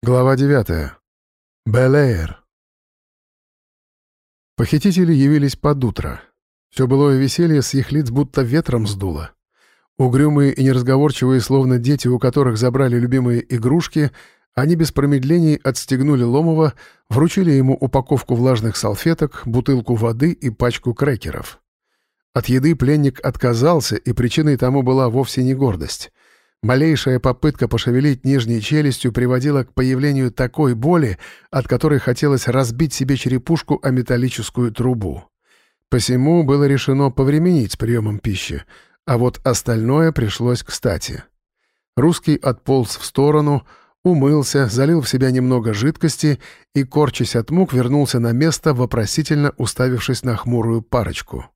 Глава 9. Белэйр. Похитители явились под утро. Все былое веселье с их лиц будто ветром сдуло. Угрюмые и неразговорчивые, словно дети, у которых забрали любимые игрушки, они без промедлений отстегнули Ломова, вручили ему упаковку влажных салфеток, бутылку воды и пачку крекеров. От еды пленник отказался, и причиной тому была вовсе не гордость. Малейшая попытка пошевелить нижней челюстью приводила к появлению такой боли, от которой хотелось разбить себе черепушку о металлическую трубу. Посему было решено повременить с приемом пищи, а вот остальное пришлось кстати. Русский отполз в сторону, умылся, залил в себя немного жидкости и, корчась от мук, вернулся на место, вопросительно уставившись на хмурую парочку.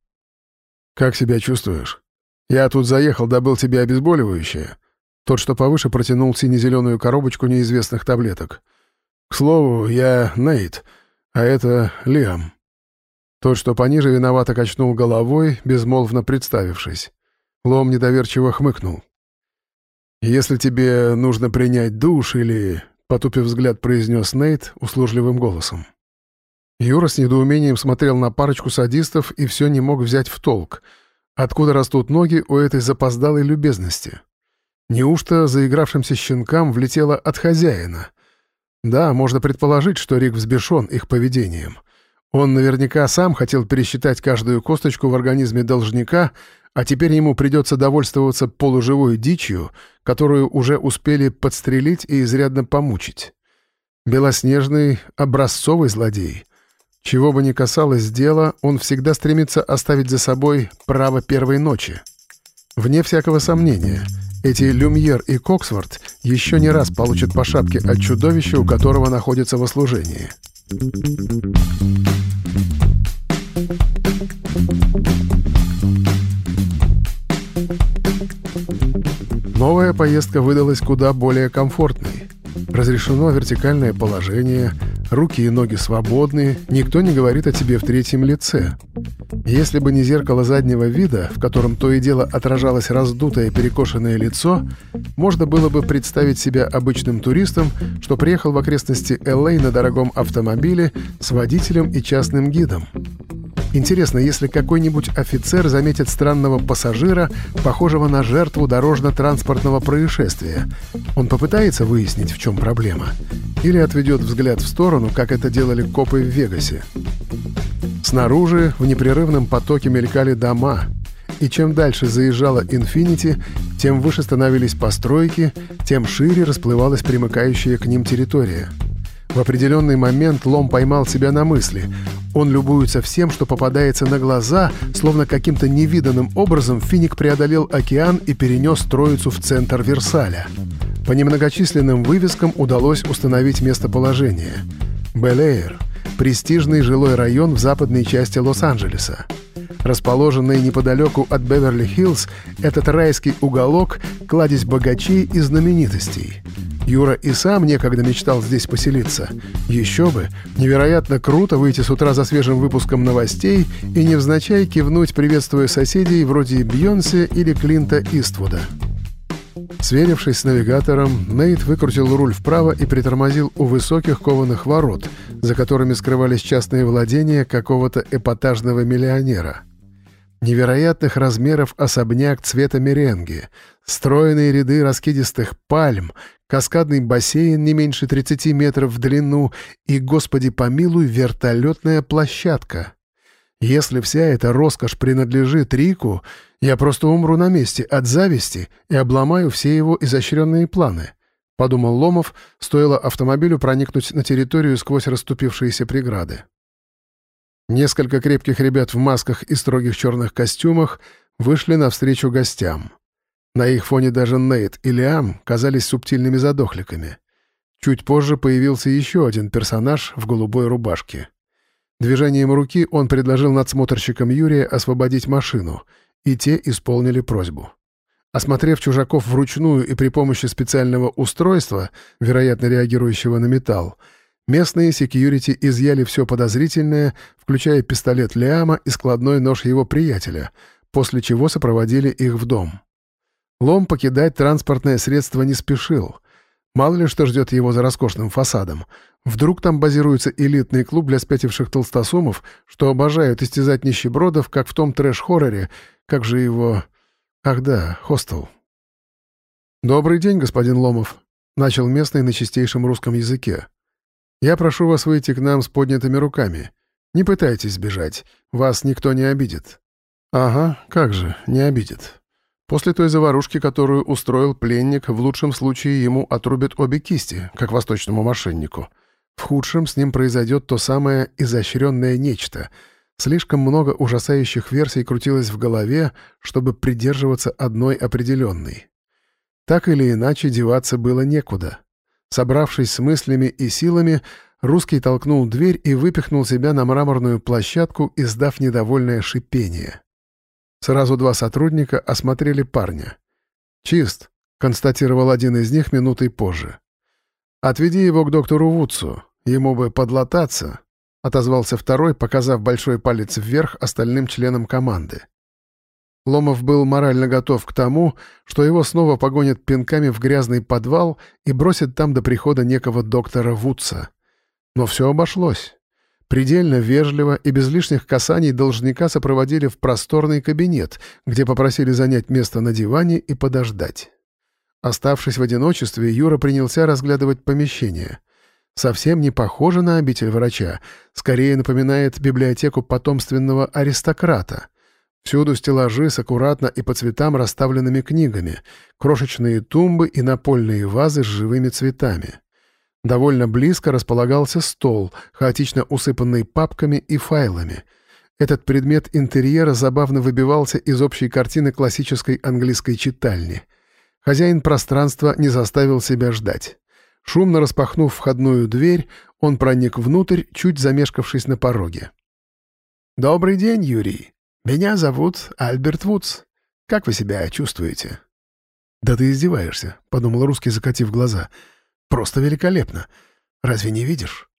«Как себя чувствуешь? Я тут заехал, добыл тебе обезболивающее. Тот, что повыше, протянул сине-зеленую коробочку неизвестных таблеток. «К слову, я Нейт, а это Лиам». Тот, что пониже, виновато качнул головой, безмолвно представившись. Лом недоверчиво хмыкнул. «Если тебе нужно принять душ или...» — потупив взгляд, произнес Нейт услужливым голосом. Юра с недоумением смотрел на парочку садистов и все не мог взять в толк. Откуда растут ноги у этой запоздалой любезности? Неужто заигравшимся щенкам влетело от хозяина? Да, можно предположить, что Рик взбешен их поведением. Он наверняка сам хотел пересчитать каждую косточку в организме должника, а теперь ему придется довольствоваться полуживой дичью, которую уже успели подстрелить и изрядно помучить. Белоснежный, образцовый злодей. Чего бы ни касалось дела, он всегда стремится оставить за собой право первой ночи. Вне всякого сомнения — эти Люмьер и Коксворт еще не раз получат по шапке от чудовища, у которого находится во служении. Новая поездка выдалась куда более комфортной. Разрешено вертикальное положение, руки и ноги свободны, никто не говорит о тебе в третьем лице. Если бы не зеркало заднего вида, в котором то и дело отражалось раздутое перекошенное лицо, можно было бы представить себя обычным туристом, что приехал в окрестности Л.А. на дорогом автомобиле с водителем и частным гидом. Интересно, если какой-нибудь офицер заметит странного пассажира, похожего на жертву дорожно-транспортного происшествия, он попытается выяснить, в чем проблема? Или отведет взгляд в сторону, как это делали копы в Вегасе? Снаружи в непрерывном потоке мелькали дома, и чем дальше заезжала «Инфинити», тем выше становились постройки, тем шире расплывалась примыкающая к ним территория. В определенный момент Лом поймал себя на мысли. Он любуется всем, что попадается на глаза, словно каким-то невиданным образом Финик преодолел океан и перенес троицу в центр Версаля. По немногочисленным вывескам удалось установить местоположение. Белэйр — престижный жилой район в западной части Лос-Анджелеса. Расположенный неподалеку от Беверли-Хиллз, этот райский уголок — кладезь богачей и знаменитостей. Юра и сам некогда мечтал здесь поселиться. Еще бы, невероятно круто выйти с утра за свежим выпуском новостей и невзначай кивнуть, приветствуя соседей вроде Бьонсе или Клинта Иствуда. Сверившись с навигатором, Нейт выкрутил руль вправо и притормозил у высоких кованых ворот, за которыми скрывались частные владения какого-то эпатажного миллионера. Невероятных размеров особняк цвета меренги, стройные ряды раскидистых пальм, каскадный бассейн не меньше 30 метров в длину и, господи помилуй, вертолетная площадка. Если вся эта роскошь принадлежит Рику, я просто умру на месте от зависти и обломаю все его изощренные планы», — подумал Ломов, стоило автомобилю проникнуть на территорию сквозь расступившиеся преграды. Несколько крепких ребят в масках и строгих черных костюмах вышли навстречу гостям. На их фоне даже Нейт и Лиам казались субтильными задохликами. Чуть позже появился еще один персонаж в голубой рубашке. Движением руки он предложил надсмотрщикам Юрия освободить машину — и те исполнили просьбу. Осмотрев чужаков вручную и при помощи специального устройства, вероятно реагирующего на металл, местные секьюрити изъяли все подозрительное, включая пистолет Лиама и складной нож его приятеля, после чего сопроводили их в дом. Лом покидать транспортное средство не спешил. Мало ли что ждет его за роскошным фасадом. Вдруг там базируется элитный клуб для спятивших толстосумов, что обожают истязать нищебродов, как в том трэш-хорроре, как же его... Ах да, хостел. «Добрый день, господин Ломов», — начал местный на чистейшем русском языке. «Я прошу вас выйти к нам с поднятыми руками. Не пытайтесь сбежать, вас никто не обидит». «Ага, как же, не обидит». После той заварушки, которую устроил пленник, в лучшем случае ему отрубят обе кисти, как восточному мошеннику. В худшем с ним произойдет то самое изощренное нечто. Слишком много ужасающих версий крутилось в голове, чтобы придерживаться одной определенной. Так или иначе, деваться было некуда. Собравшись с мыслями и силами, русский толкнул дверь и выпихнул себя на мраморную площадку, издав недовольное шипение. Сразу два сотрудника осмотрели парня. «Чист», — констатировал один из них минутой позже. «Отведи его к доктору Вудсу, ему бы подлататься», — отозвался второй, показав большой палец вверх остальным членам команды. Ломов был морально готов к тому, что его снова погонят пинками в грязный подвал и бросят там до прихода некого доктора Вудса. Но все обошлось. Предельно вежливо и без лишних касаний должника сопроводили в просторный кабинет, где попросили занять место на диване и подождать. Оставшись в одиночестве, Юра принялся разглядывать помещение. Совсем не похоже на обитель врача, скорее напоминает библиотеку потомственного аристократа. Всюду стеллажи с аккуратно и по цветам расставленными книгами, крошечные тумбы и напольные вазы с живыми цветами. Довольно близко располагался стол, хаотично усыпанный папками и файлами. Этот предмет интерьера забавно выбивался из общей картины классической английской читальни. Хозяин пространства не заставил себя ждать. Шумно распахнув входную дверь, он проник внутрь, чуть замешкавшись на пороге. «Добрый день, Юрий. Меня зовут Альберт Вудс. Как вы себя чувствуете?» «Да ты издеваешься», — подумал русский, закатив глаза. Просто великолепно. Разве не видишь?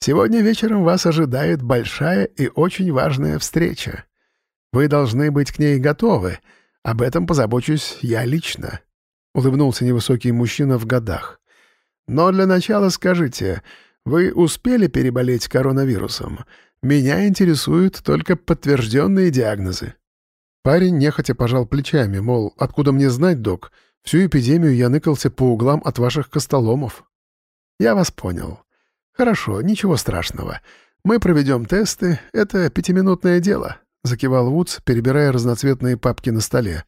Сегодня вечером вас ожидает большая и очень важная встреча. Вы должны быть к ней готовы. Об этом позабочусь я лично. Улыбнулся невысокий мужчина в годах. Но для начала скажите, вы успели переболеть коронавирусом? Меня интересуют только подтвержденные диагнозы. Парень нехотя пожал плечами, мол, откуда мне знать, док? Всю эпидемию я ныкался по углам от ваших костоломов». «Я вас понял. Хорошо, ничего страшного. Мы проведем тесты, это пятиминутное дело», — закивал Вудс, перебирая разноцветные папки на столе.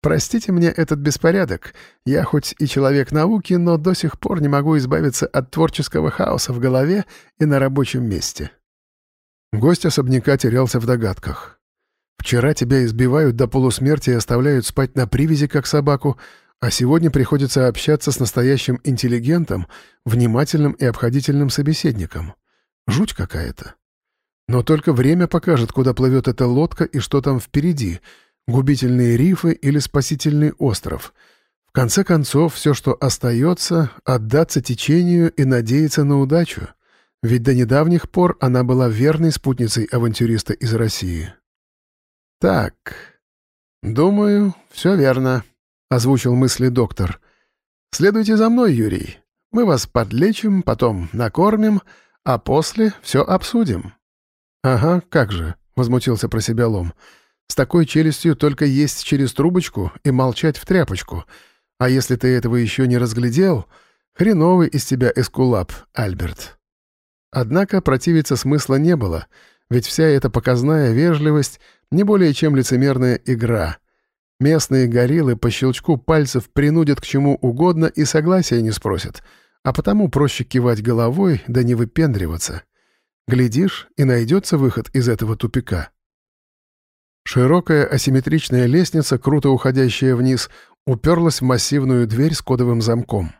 «Простите мне этот беспорядок. Я хоть и человек науки, но до сих пор не могу избавиться от творческого хаоса в голове и на рабочем месте». Гость особняка терялся в догадках. «Вчера тебя избивают до полусмерти и оставляют спать на привязи, как собаку, а сегодня приходится общаться с настоящим интеллигентом, внимательным и обходительным собеседником. Жуть какая-то. Но только время покажет, куда плывет эта лодка и что там впереди — губительные рифы или спасительный остров. В конце концов, все, что остается — отдаться течению и надеяться на удачу. Ведь до недавних пор она была верной спутницей авантюриста из России. «Так, думаю, все верно», озвучил мысли доктор. «Следуйте за мной, Юрий. Мы вас подлечим, потом накормим, а после все обсудим». «Ага, как же», — возмутился про себя Лом. «С такой челюстью только есть через трубочку и молчать в тряпочку. А если ты этого еще не разглядел, хреновый из тебя эскулап, Альберт». Однако противиться смысла не было, ведь вся эта показная вежливость — не более чем лицемерная игра — Местные гориллы по щелчку пальцев принудят к чему угодно и согласия не спросят, а потому проще кивать головой да не выпендриваться. Глядишь, и найдется выход из этого тупика. Широкая асимметричная лестница, круто уходящая вниз, уперлась в массивную дверь с кодовым замком.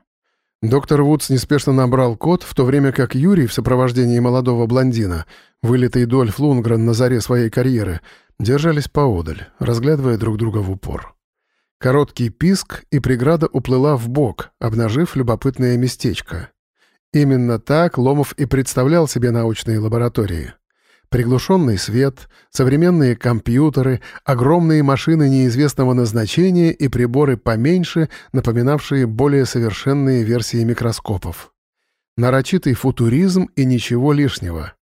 Доктор Вудс неспешно набрал код, в то время как Юрий в сопровождении молодого блондина, вылитый Дольф Лунгрен на заре своей карьеры, держались поодаль, разглядывая друг друга в упор. Короткий писк, и преграда уплыла в бок, обнажив любопытное местечко. Именно так Ломов и представлял себе научные лаборатории. Приглушенный свет, современные компьютеры, огромные машины неизвестного назначения и приборы поменьше, напоминавшие более совершенные версии микроскопов. Нарочитый футуризм и ничего лишнего.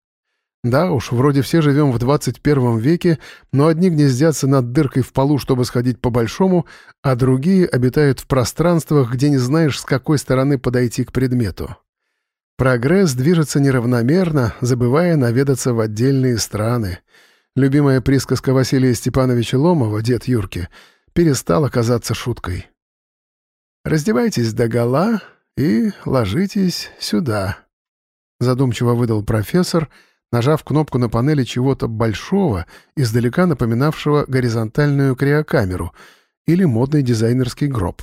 Да уж, вроде все живем в 21 веке, но одни гнездятся над дыркой в полу, чтобы сходить по-большому, а другие обитают в пространствах, где не знаешь, с какой стороны подойти к предмету. Прогресс движется неравномерно, забывая наведаться в отдельные страны. Любимая присказка Василия Степановича Ломова, дед Юрки, перестала казаться шуткой. «Раздевайтесь догола и ложитесь сюда», — задумчиво выдал профессор, нажав кнопку на панели чего-то большого, издалека напоминавшего горизонтальную криокамеру или модный дизайнерский гроб.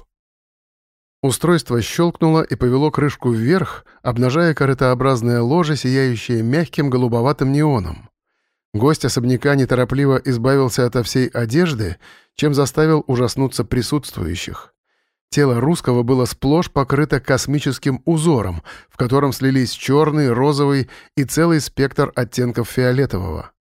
Устройство щелкнуло и повело крышку вверх, обнажая корытообразное ложе, сияющее мягким голубоватым неоном. Гость особняка неторопливо избавился ото всей одежды, чем заставил ужаснуться присутствующих. Тело русского было сплошь покрыто космическим узором, в котором слились черный, розовый и целый спектр оттенков фиолетового.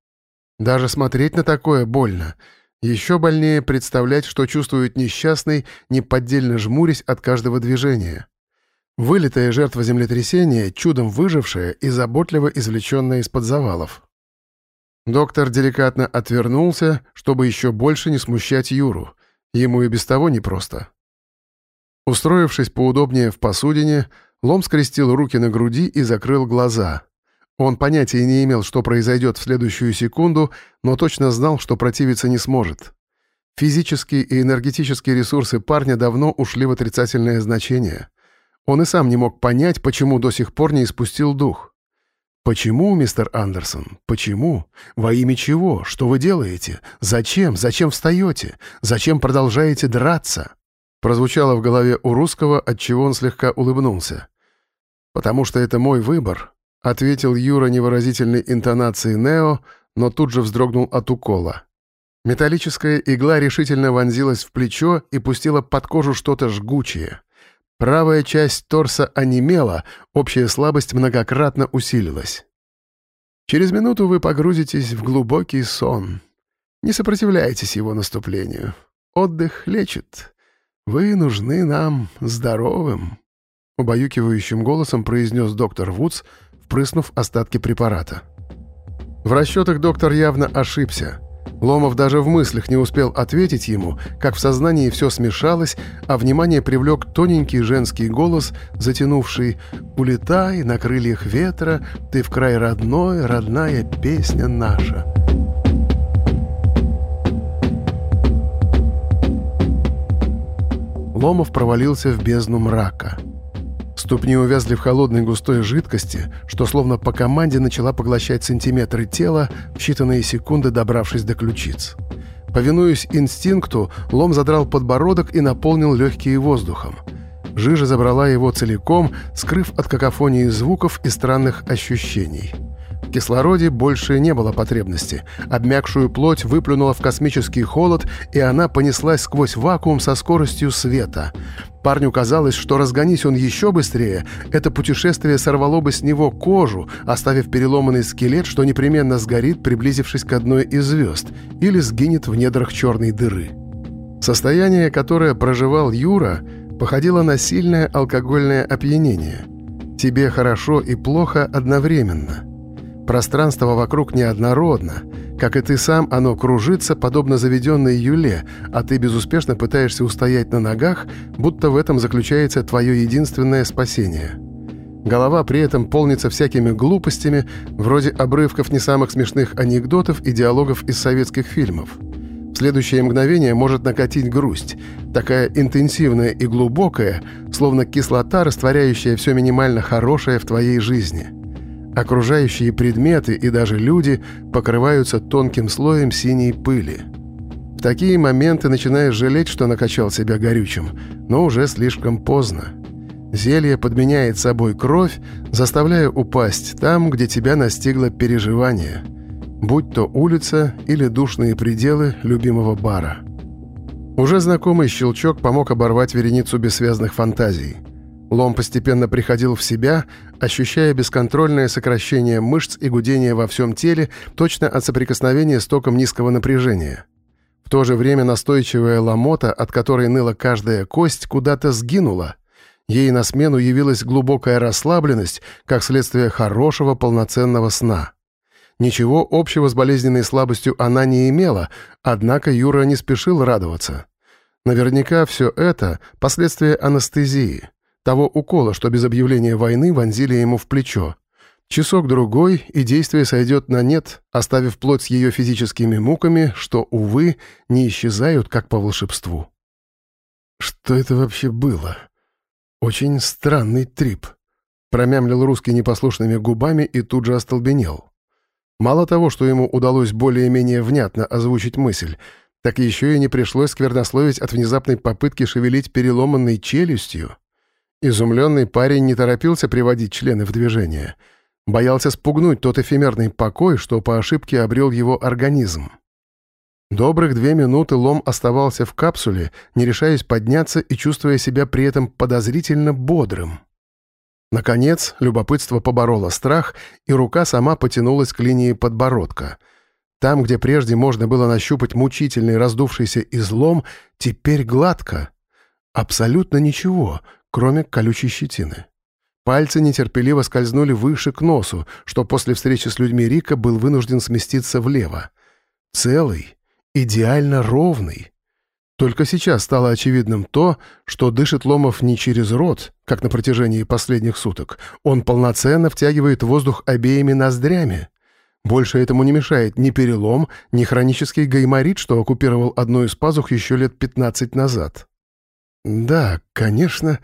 Даже смотреть на такое больно — еще больнее представлять, что чувствует несчастный, неподдельно жмурясь от каждого движения. Вылитая жертва землетрясения, чудом выжившая и заботливо извлеченная из-под завалов. Доктор деликатно отвернулся, чтобы еще больше не смущать Юру. Ему и без того непросто. Устроившись поудобнее в посудине, Лом скрестил руки на груди и закрыл глаза. Он понятия не имел, что произойдет в следующую секунду, но точно знал, что противиться не сможет. Физические и энергетические ресурсы парня давно ушли в отрицательное значение. Он и сам не мог понять, почему до сих пор не испустил дух. «Почему, мистер Андерсон? Почему? Во имя чего? Что вы делаете? Зачем? Зачем встаете? Зачем продолжаете драться?» Прозвучало в голове у русского, отчего он слегка улыбнулся. «Потому что это мой выбор, — ответил Юра невыразительной интонацией Нео, но тут же вздрогнул от укола. Металлическая игла решительно вонзилась в плечо и пустила под кожу что-то жгучее. Правая часть торса онемела, общая слабость многократно усилилась. Через минуту вы погрузитесь в глубокий сон. Не сопротивляйтесь его наступлению. Отдых лечит. Вы нужны нам здоровым», — убаюкивающим голосом произнес доктор Вудс, — впрыснув остатки препарата. В расчетах доктор явно ошибся. Ломов даже в мыслях не успел ответить ему, как в сознании все смешалось, а внимание привлек тоненький женский голос, затянувший «Улетай на крыльях ветра, ты в край родной, родная песня наша». Ломов провалился в бездну мрака. Ступни увязли в холодной густой жидкости, что словно по команде начала поглощать сантиметры тела, в считанные секунды добравшись до ключиц. Повинуясь инстинкту, лом задрал подбородок и наполнил легкие воздухом. Жижа забрала его целиком, скрыв от какофонии звуков и странных ощущений. Кислороде больше не было потребности. Обмякшую плоть выплюнула в космический холод, и она понеслась сквозь вакуум со скоростью света. Парню казалось, что разгонись он еще быстрее, это путешествие сорвало бы с него кожу, оставив переломанный скелет, что непременно сгорит, приблизившись к одной из звезд, или сгинет в недрах черной дыры. Состояние, которое проживал Юра, походило на сильное алкогольное опьянение. Тебе хорошо и плохо одновременно. Пространство вокруг неоднородно. Как и ты сам, оно кружится, подобно заведенной юле, а ты безуспешно пытаешься устоять на ногах, будто в этом заключается твое единственное спасение. Голова при этом полнится всякими глупостями, вроде обрывков не самых смешных анекдотов и диалогов из советских фильмов. В следующее мгновение может накатить грусть, такая интенсивная и глубокая, словно кислота, растворяющая все минимально хорошее в твоей жизни – Окружающие предметы и даже люди покрываются тонким слоем синей пыли. В такие моменты начинаешь жалеть, что накачал себя горючим, но уже слишком поздно. Зелье подменяет собой кровь, заставляя упасть там, где тебя настигло переживание, будь то улица или душные пределы любимого бара. Уже знакомый щелчок помог оборвать вереницу бессвязных фантазий. Лом постепенно приходил в себя, ощущая бесконтрольное сокращение мышц и гудение во всем теле точно от соприкосновения с током низкого напряжения. В то же время настойчивая ломота, от которой ныла каждая кость, куда-то сгинула. Ей на смену явилась глубокая расслабленность, как следствие хорошего полноценного сна. Ничего общего с болезненной слабостью она не имела, однако Юра не спешил радоваться. Наверняка все это — последствия анестезии, того укола, что без объявления войны вонзили ему в плечо. Часок-другой, и действие сойдет на нет, оставив плоть с ее физическими муками, что, увы, не исчезают, как по волшебству. «Что это вообще было? Очень странный трип», — промямлил русский непослушными губами и тут же остолбенел. Мало того, что ему удалось более-менее внятно озвучить мысль, так еще и не пришлось сквернословить от внезапной попытки шевелить переломанной челюстью. Изумленный парень не торопился приводить члены в движение — Боялся спугнуть тот эфемерный покой, что по ошибке обрел его организм. Добрых две минуты Лом оставался в капсуле, не решаясь подняться и чувствуя себя при этом подозрительно бодрым. Наконец, любопытство побороло страх, и рука сама потянулась к линии подбородка. Там, где прежде можно было нащупать мучительный раздувшийся излом, теперь гладко. Абсолютно ничего, кроме колючей щетины. Пальцы нетерпеливо скользнули выше к носу, что после встречи с людьми Рика был вынужден сместиться влево. Целый, идеально ровный. Только сейчас стало очевидным то, что дышит Ломов не через рот, как на протяжении последних суток. Он полноценно втягивает воздух обеими ноздрями. Больше этому не мешает ни перелом, ни хронический гайморит, что оккупировал одну из пазух еще лет 15 назад. Да, конечно,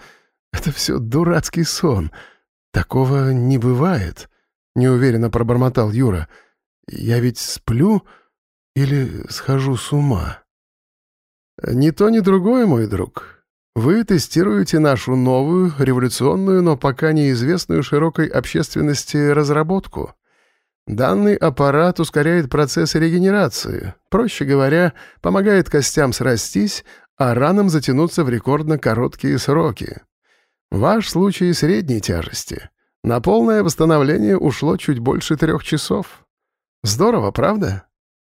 это все дурацкий сон. Такого не бывает», — неуверенно пробормотал Юра. «Я ведь сплю или схожу с ума?» «Ни то, ни другое, мой друг. Вы тестируете нашу новую, революционную, но пока неизвестную широкой общественности разработку. Данный аппарат ускоряет процесс регенерации, проще говоря, помогает костям срастись, а ранам затянуться в рекордно короткие сроки. Ваш случай средней тяжести. На полное восстановление ушло чуть больше трех часов. Здорово, правда?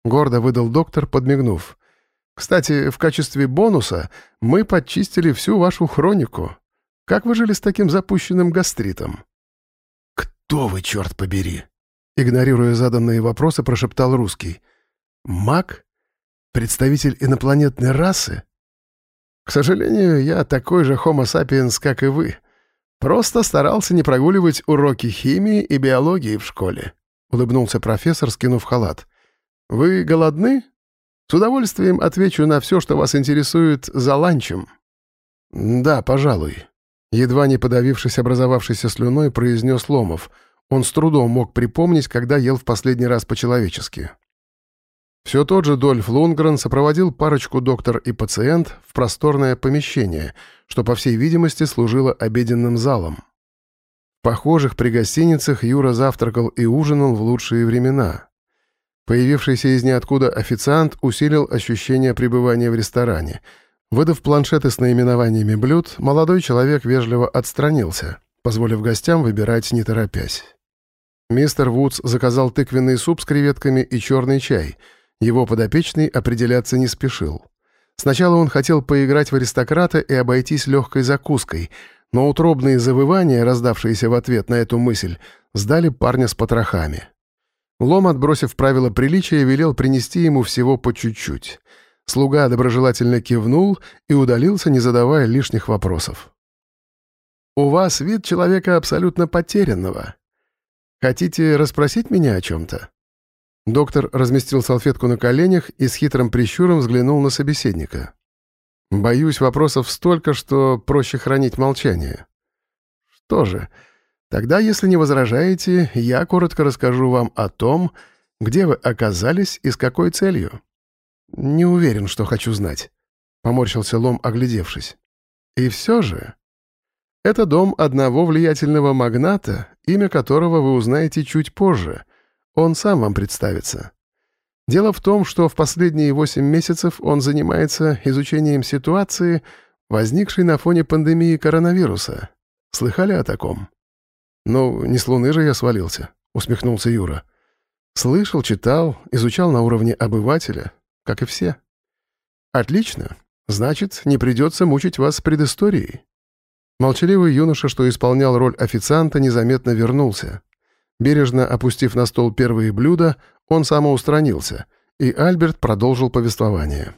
Гордо выдал доктор, подмигнув. Кстати, в качестве бонуса мы подчистили всю вашу хронику. Как вы жили с таким запущенным гастритом? Кто вы, черт побери? Игнорируя заданные вопросы, прошептал русский. Маг? Представитель инопланетной расы? К сожалению, я такой же homo sapiens, как и вы. Просто старался не прогуливать уроки химии и биологии в школе», — улыбнулся профессор, скинув халат. «Вы голодны? С удовольствием отвечу на все, что вас интересует, за ланчем». «Да, пожалуй», — едва не подавившись образовавшейся слюной, произнес Ломов. Он с трудом мог припомнить, когда ел в последний раз по-человечески. Все тот же Дольф Лунгрен сопроводил парочку доктор и пациент в просторное помещение, что, по всей видимости, служило обеденным залом. Похожих при гостиницах Юра завтракал и ужинал в лучшие времена. Появившийся из ниоткуда официант усилил ощущение пребывания в ресторане. Выдав планшеты с наименованиями блюд, молодой человек вежливо отстранился, позволив гостям выбирать не торопясь. Мистер Вудс заказал тыквенный суп с креветками и черный чай — его подопечный определяться не спешил. Сначала он хотел поиграть в аристократа и обойтись легкой закуской, но утробные завывания, раздавшиеся в ответ на эту мысль, сдали парня с потрохами. Лом, отбросив правила приличия, велел принести ему всего по чуть-чуть. Слуга доброжелательно кивнул и удалился, не задавая лишних вопросов. «У вас вид человека абсолютно потерянного. Хотите расспросить меня о чем-то?» Доктор разместил салфетку на коленях и с хитрым прищуром взглянул на собеседника. «Боюсь, вопросов столько, что проще хранить молчание». «Что же, тогда, если не возражаете, я коротко расскажу вам о том, где вы оказались и с какой целью». «Не уверен, что хочу знать», — поморщился Лом, оглядевшись. «И все же...» «Это дом одного влиятельного магната, имя которого вы узнаете чуть позже — он сам вам представится. Дело в том, что в последние восемь месяцев он занимается изучением ситуации, возникшей на фоне пандемии коронавируса. Слыхали о таком?» «Ну, не с Луны же я свалился», — усмехнулся Юра. «Слышал, читал, изучал на уровне обывателя, как и все». «Отлично. Значит, не придется мучить вас предысторией». Молчаливый юноша, что исполнял роль официанта, незаметно вернулся. Бережно опустив на стол первые блюда, он самоустранился, и Альберт продолжил повествование.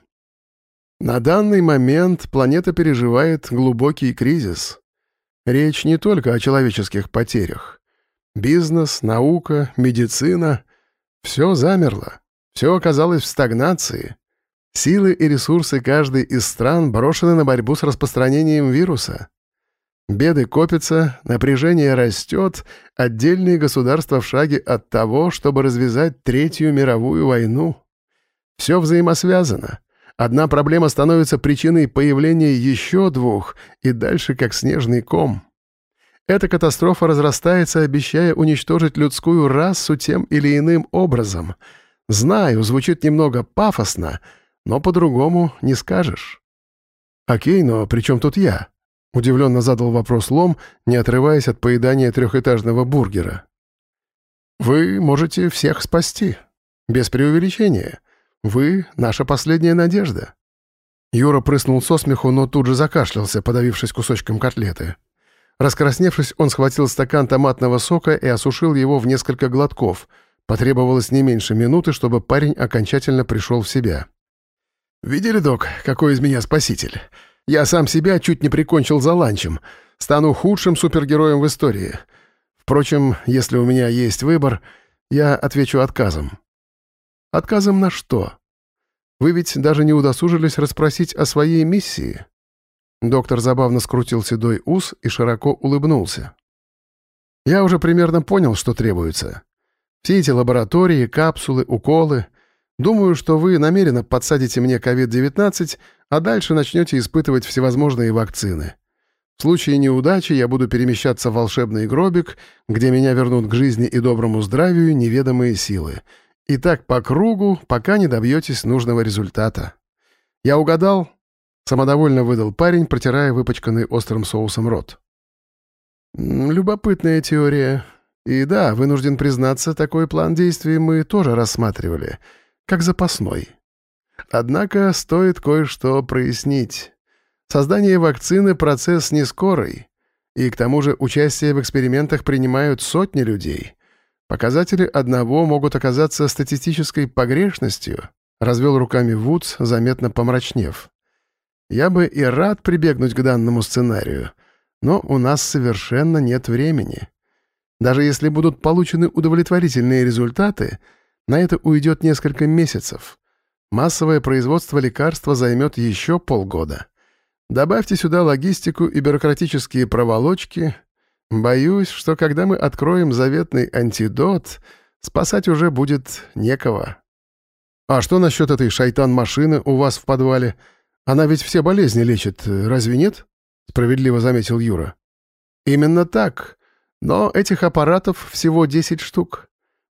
На данный момент планета переживает глубокий кризис. Речь не только о человеческих потерях. Бизнес, наука, медицина — все замерло, все оказалось в стагнации. Силы и ресурсы каждой из стран брошены на борьбу с распространением вируса. Беды копятся, напряжение растет, отдельные государства в шаге от того, чтобы развязать Третью мировую войну. Все взаимосвязано. Одна проблема становится причиной появления еще двух, и дальше как снежный ком. Эта катастрофа разрастается, обещая уничтожить людскую расу тем или иным образом. Знаю, звучит немного пафосно, но по-другому не скажешь. «Окей, но при чем тут я?» Удивленно задал вопрос Лом, не отрываясь от поедания трехэтажного бургера. «Вы можете всех спасти. Без преувеличения. Вы — наша последняя надежда». Юра прыснул со смеху, но тут же закашлялся, подавившись кусочком котлеты. Раскрасневшись, он схватил стакан томатного сока и осушил его в несколько глотков. Потребовалось не меньше минуты, чтобы парень окончательно пришел в себя. «Видели, док, какой из меня спаситель? Я сам себя чуть не прикончил за ланчем. Стану худшим супергероем в истории. Впрочем, если у меня есть выбор, я отвечу отказом. Отказом на что? Вы ведь даже не удосужились расспросить о своей миссии. Доктор забавно скрутил седой ус и широко улыбнулся. Я уже примерно понял, что требуется. Все эти лаборатории, капсулы, уколы. Думаю, что вы намеренно подсадите мне COVID-19 а дальше начнете испытывать всевозможные вакцины. В случае неудачи я буду перемещаться в волшебный гробик, где меня вернут к жизни и доброму здравию неведомые силы. И так по кругу, пока не добьетесь нужного результата. Я угадал? Самодовольно выдал парень, протирая выпачканный острым соусом рот. Любопытная теория. И да, вынужден признаться, такой план действий мы тоже рассматривали, как запасной. Однако стоит кое-что прояснить. Создание вакцины — процесс не скорый, и к тому же участие в экспериментах принимают сотни людей. Показатели одного могут оказаться статистической погрешностью, развел руками Вудс, заметно помрачнев. Я бы и рад прибегнуть к данному сценарию, но у нас совершенно нет времени. Даже если будут получены удовлетворительные результаты, на это уйдет несколько месяцев — Массовое производство лекарства займет еще полгода. Добавьте сюда логистику и бюрократические проволочки. Боюсь, что когда мы откроем заветный антидот, спасать уже будет некого. А что насчет этой шайтан-машины у вас в подвале? Она ведь все болезни лечит, разве нет? Справедливо заметил Юра. Именно так. Но этих аппаратов всего 10 штук.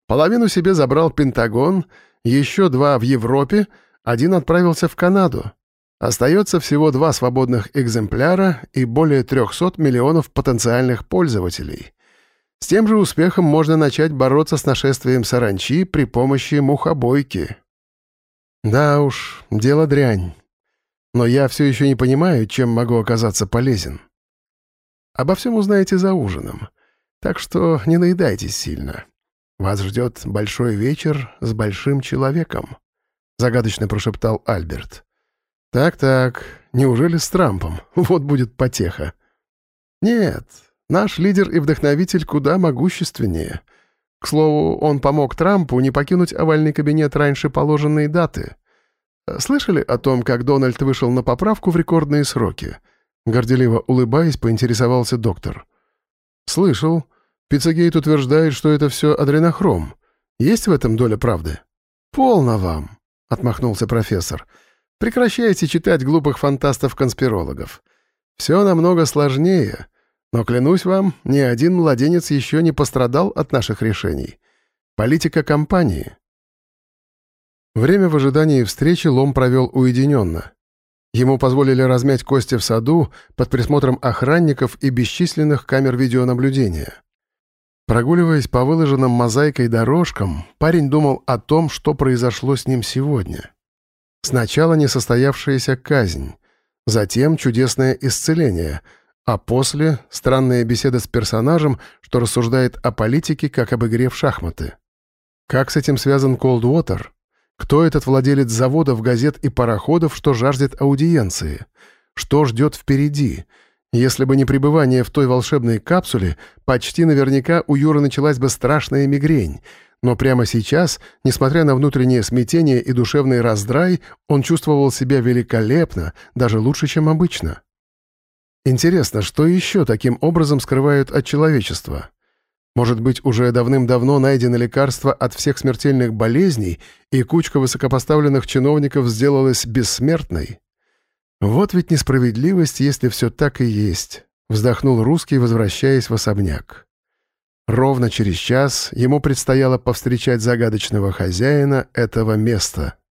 Половину себе забрал Пентагон — еще два в Европе, один отправился в Канаду. Остается всего два свободных экземпляра и более 300 миллионов потенциальных пользователей. С тем же успехом можно начать бороться с нашествием саранчи при помощи мухобойки. Да уж, дело дрянь. Но я все еще не понимаю, чем могу оказаться полезен. Обо всем узнаете за ужином, так что не наедайтесь сильно. «Вас ждет большой вечер с большим человеком», — загадочно прошептал Альберт. «Так-так, неужели с Трампом? Вот будет потеха». «Нет, наш лидер и вдохновитель куда могущественнее. К слову, он помог Трампу не покинуть овальный кабинет раньше положенной даты. Слышали о том, как Дональд вышел на поправку в рекордные сроки?» Горделиво улыбаясь, поинтересовался доктор. «Слышал. Пиццагейт утверждает, что это все адренохром. Есть в этом доля правды?» «Полно вам», — отмахнулся профессор. «Прекращайте читать глупых фантастов-конспирологов. Все намного сложнее, но, клянусь вам, ни один младенец еще не пострадал от наших решений. Политика компании». Время в ожидании встречи Лом провел уединенно. Ему позволили размять кости в саду под присмотром охранников и бесчисленных камер видеонаблюдения. Прогуливаясь по выложенным мозаикой дорожкам, парень думал о том, что произошло с ним сегодня. Сначала несостоявшаяся казнь, затем чудесное исцеление, а после — странная беседа с персонажем, что рассуждает о политике, как об игре в шахматы. Как с этим связан Coldwater? Кто этот владелец заводов, газет и пароходов, что жаждет аудиенции? Что ждет впереди? Если бы не пребывание в той волшебной капсуле, почти наверняка у Юры началась бы страшная мигрень. Но прямо сейчас, несмотря на внутреннее смятение и душевный раздрай, он чувствовал себя великолепно, даже лучше, чем обычно. Интересно, что еще таким образом скрывают от человечества? Может быть, уже давным-давно найдено лекарство от всех смертельных болезней, и кучка высокопоставленных чиновников сделалась бессмертной? Вот ведь несправедливость, если все так и есть, вздохнул русский, возвращаясь в особняк. Ровно через час ему предстояло повстречать загадочного хозяина этого места —